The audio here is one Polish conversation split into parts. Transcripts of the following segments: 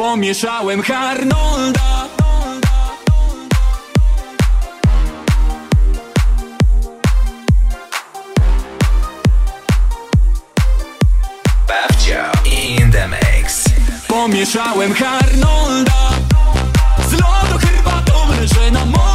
Pomieszałem Harnolda. In the mix. Pomieszałem Harnolda. Z lodu herbatą leżę na molo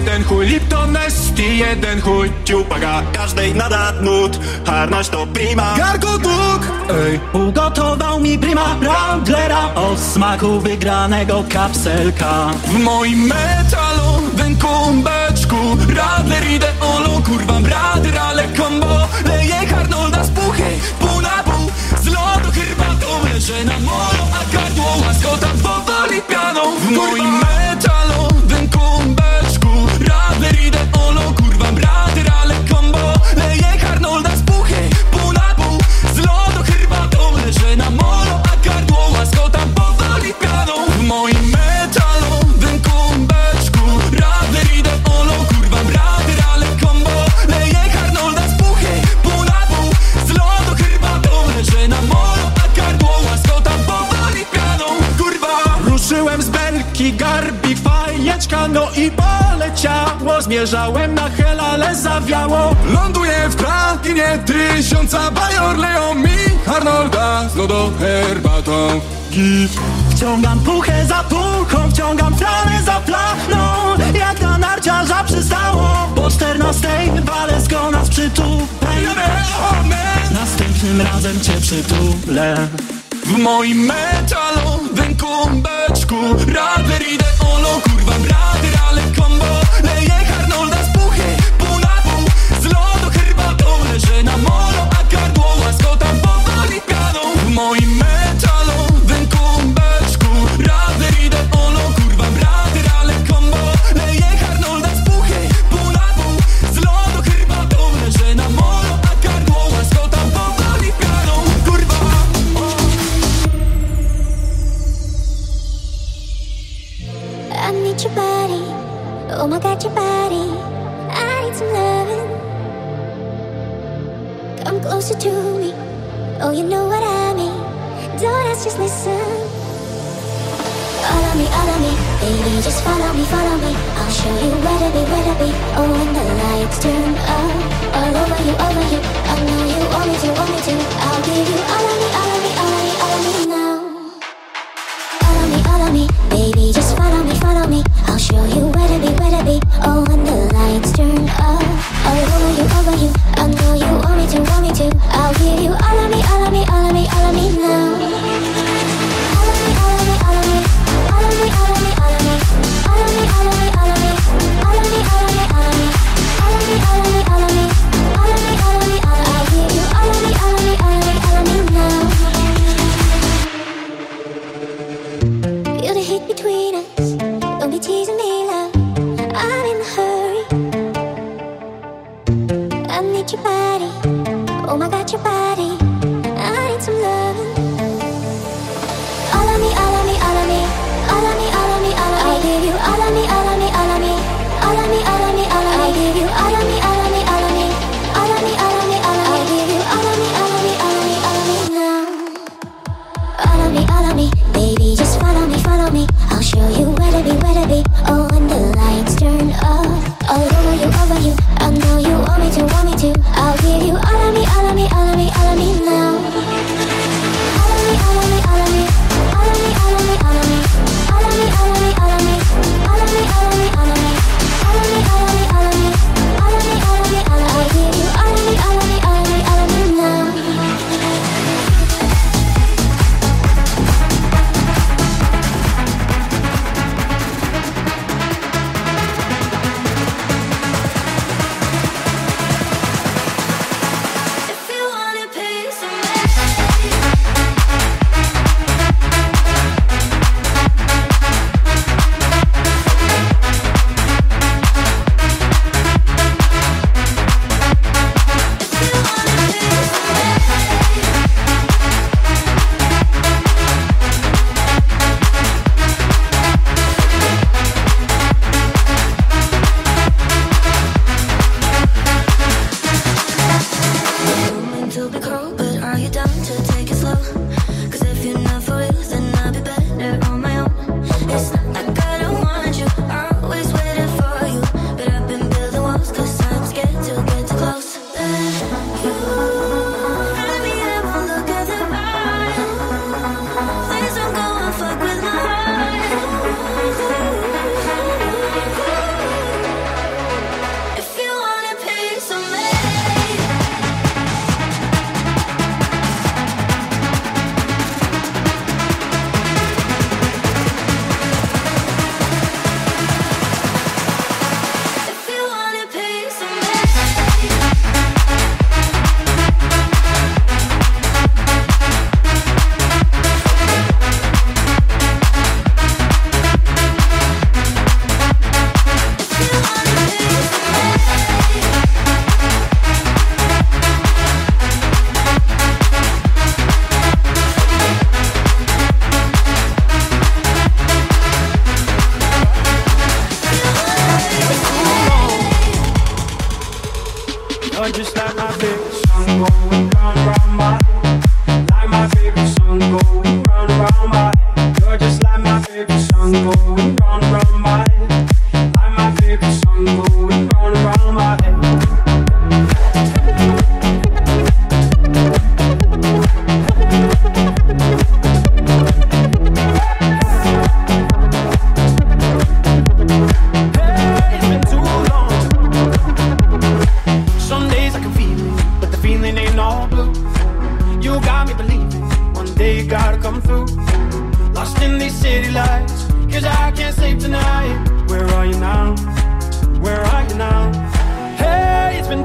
jeden chuj Lipton S, ty jeden chuj Ciupaga Każdej nada nut, harnaś to prima. Gargotuk Ej, ugotował mi prima Radlera O smaku wygranego kapselka. W moim metalowym kumbeczku Radler ideolo, kurwa radler, ale combo Leję Harnolda z puchy, pół na pół. Z lodu herbatą leżę na molo A gardło łaskota powoli pianą. W moim belki, garbi fajeczka No i poleciało Zmierzałem na hel, ale zawiało. Ląduję w krakinie tysiąca Bajor leją mi Arnolda z lodo herbatą Git. Wciągam puchę za puchą Wciągam flanę za flaną Jak na narciarza przystało Po czternastej walę z nas przytupem Następnym razem cię przytulę. W moim metalowym skóra Wyjdę olo kurwa bra to me. Oh, you know what I mean. Don't ask, just listen. Follow me, follow me, baby. Just follow me, follow me. I'll show you where to be, where to be. Oh, when the lights turn up, all over you, over you. I know you want me to, want me to. I'll give you all of me, all of me, all of me, all of me now. Follow me, follow me, baby, just follow me, follow me. I'll show you where to be, where to be. Oh, when the lights turn up, all over you, over you. To, want me to. I'll give you all of me,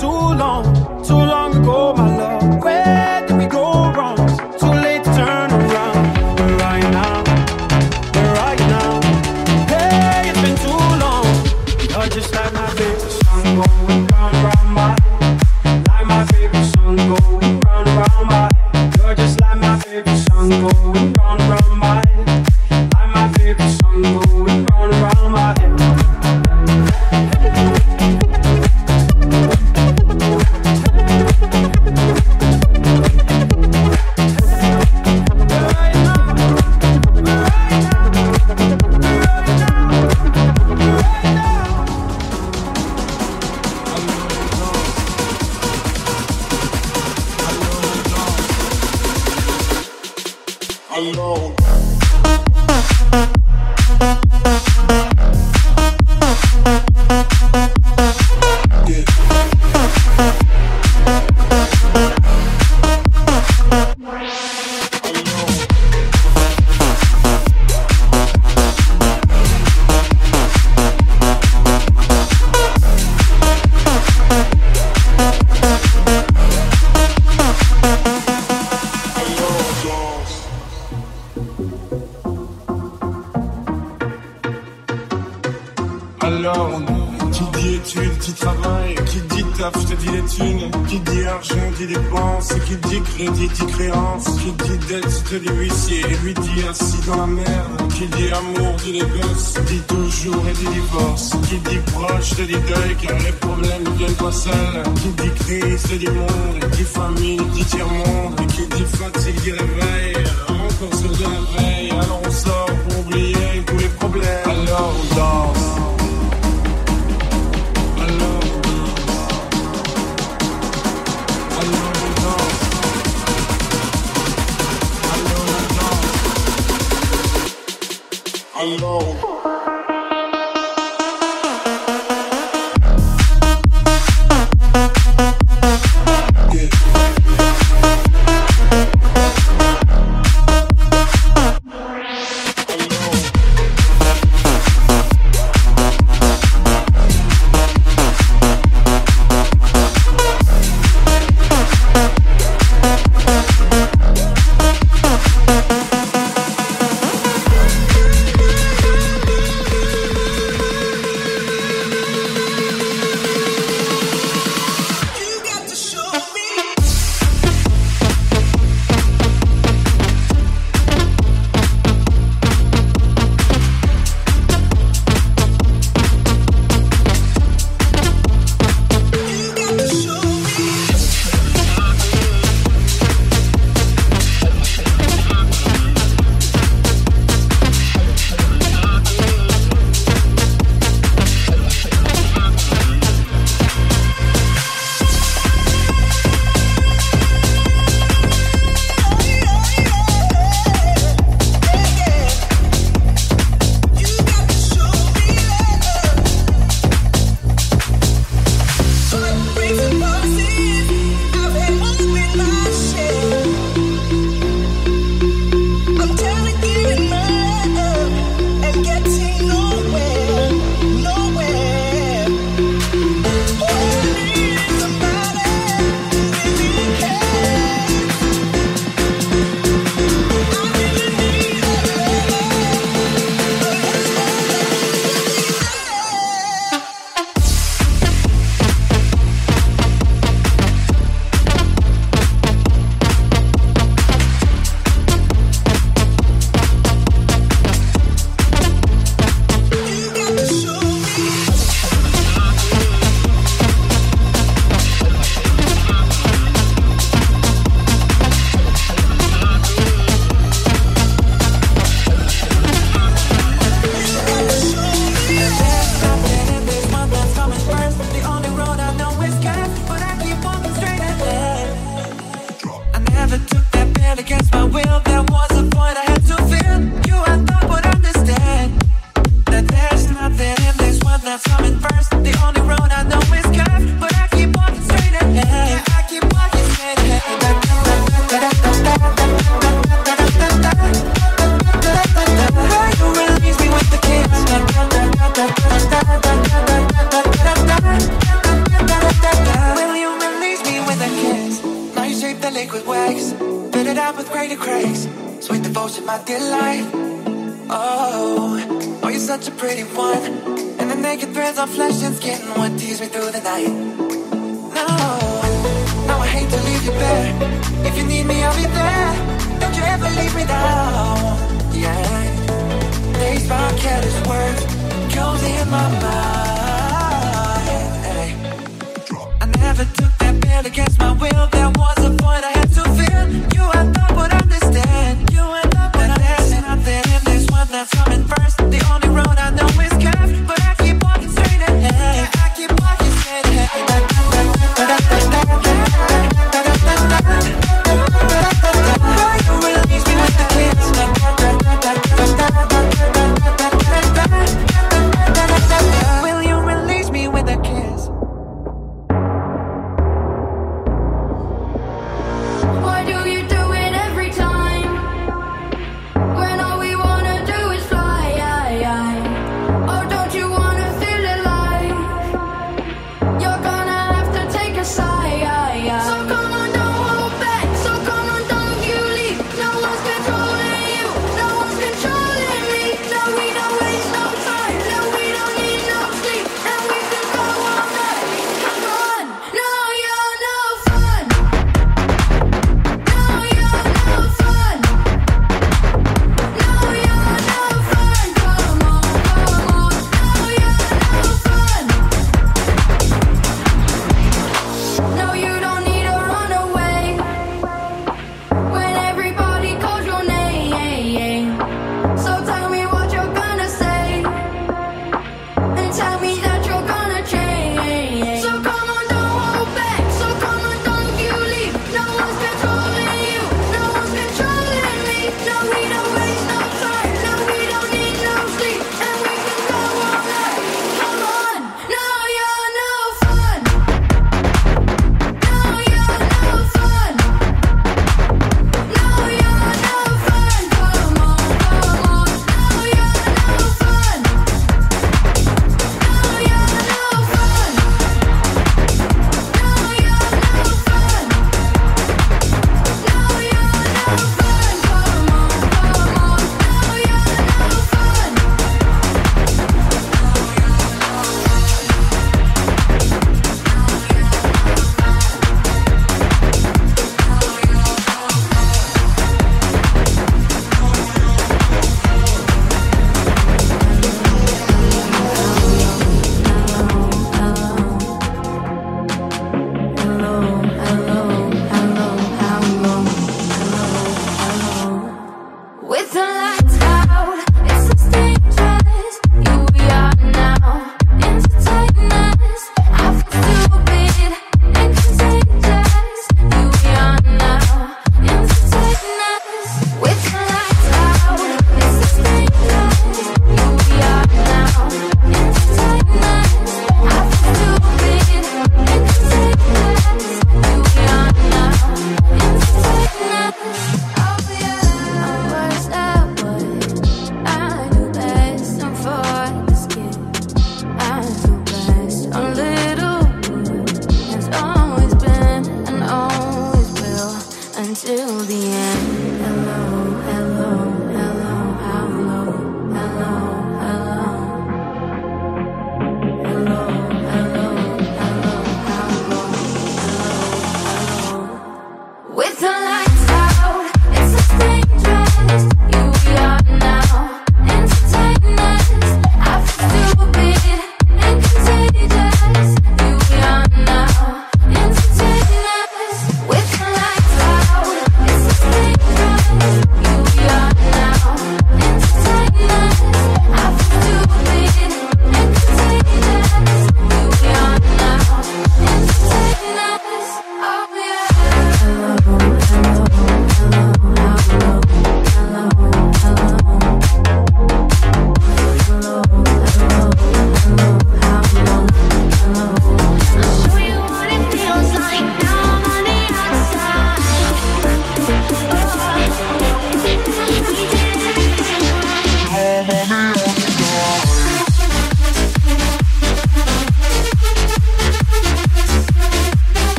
too long. Alors, qui dit études, qui travaille, qui dit taf, je te dis les thunes, qui dit argent, dit dépenses, qui dit crédit, dit créance, qui dit dette, te dis huissier, et lui dit assis dans la merde, qui dit amour, dit les gosses, dit toujours et dit divorce, qui dit proche, te dit deuil, car les problèmes viennent pas seuls, qui dit crise, te dit monde, qui dit famine, dit tiers-monde, qui dit fatigue, dit réveil, encore sur de la veille, alors on sort pour oublier tous les problèmes, alors on danse. alone.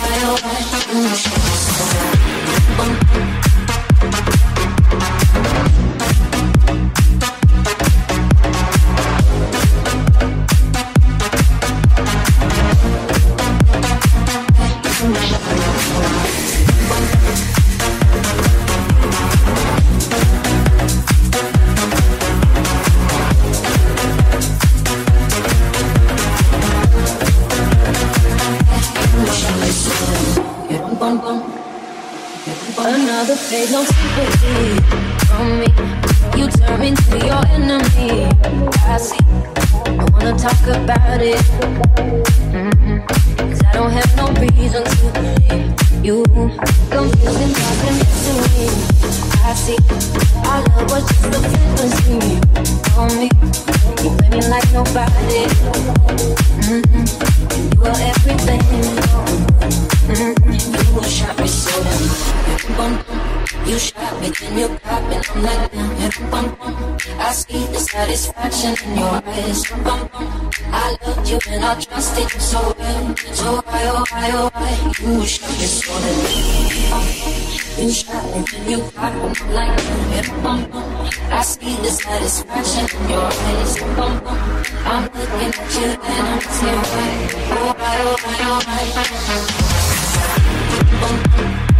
I talk about it. Mm-hmm. Cause I don't have no reason to believe you. Confusing love and me. I see, our love was just a fantasy. On me, you play me like nobody. Mm-hmm. You are everything. Mm-hmm. You will shot me so damn. You shot me, then you got me. I'm like, damn, hit bum bum. I see the satisfaction in your eyes. Bum bum. I loved you and I trusted you so well. So why, oh why, oh why? You shot me so then. You shot me, then you got me. I'm like, damn, hit bum bum. I see the satisfaction in your eyes. Bum bum. I'm looking at you and I'm saying, why, oh why, oh why, oh why? Bum bum.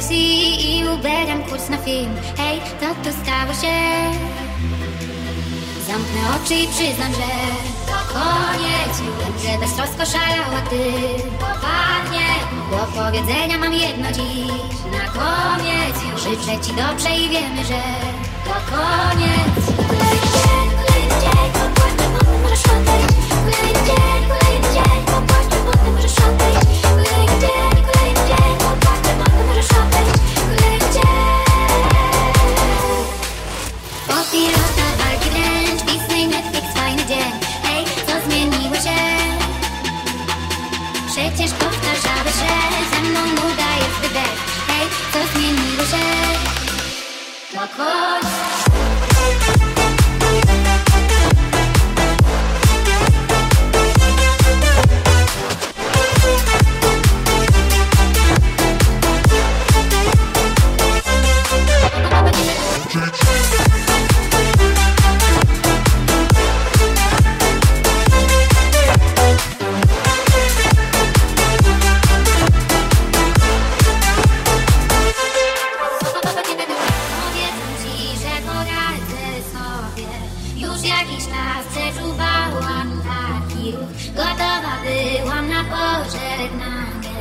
KFC i Uberem kurs na film Hej, co tu stało się? Zamknę oczy i przyznam, że to koniec Wiem, że beztrosko szalała ty Popadnie Do powiedzenia mam jedno dziś Na koniec Życzę ci dobrze i wiemy, że to koniec kolejny dzień Popłaczę, potem możesz odejść Kolejny dzień, close. Czas przeczuwałam taki ruch Gotowa byłam na pożegnanie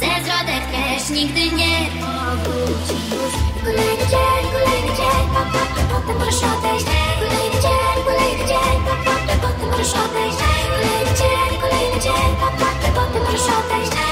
Ze zwrotek też nigdy nie powróci już Kolejny dzień, kolejny dzień pa, pa, pa, Potem możesz odejść Kolejny dzień, kolejny dzień pa, pa, pa, Potem możesz odejść Kolejny dzień, kolejny dzień pa, pa, pa, Potem odejść